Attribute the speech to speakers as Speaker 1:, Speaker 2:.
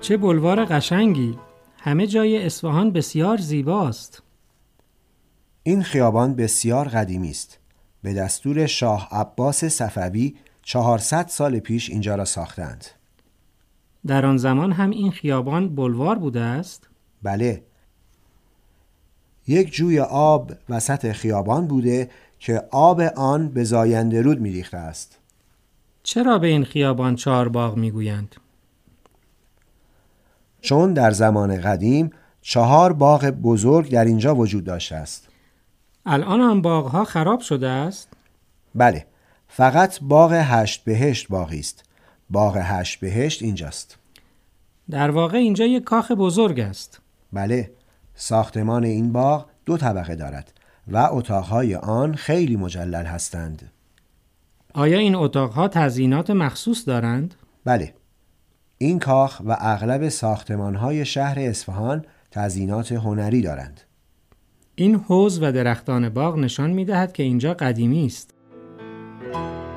Speaker 1: چه بلوار قشنگی. همه جای اصفهان بسیار زیباست.
Speaker 2: این خیابان بسیار قدیمی است. به دستور شاه عباس صفوی 400 سال پیش اینجا را ساختند.
Speaker 1: در آن زمان هم این خیابان بلوار بوده است؟
Speaker 2: بله. یک جوی آب وسط خیابان بوده که آب آن به زاینده رود میریخته است.
Speaker 1: چرا به این خیابان چهار باغ می‌گویند؟
Speaker 2: چون در زمان قدیم چهار باغ بزرگ در اینجا وجود داشته است.
Speaker 1: الان هم باغها خراب شده است؟
Speaker 2: بله فقط باغ هشت بهشت باقی است. باغ هشت بهشت اینجاست.
Speaker 1: در واقع اینجا یک کاخ بزرگ است.
Speaker 2: بله ساختمان این باغ دو طبقه دارد و اتاقهای آن خیلی مجلل هستند.
Speaker 1: آیا این اتاقها تزیینات مخصوص دارند؟
Speaker 2: بله این کاخ و اغلب ساختمانهای شهر اصفهان تزینات هنری دارند.
Speaker 1: این حوز و درختان باغ نشان می دهد که اینجا قدیمی است.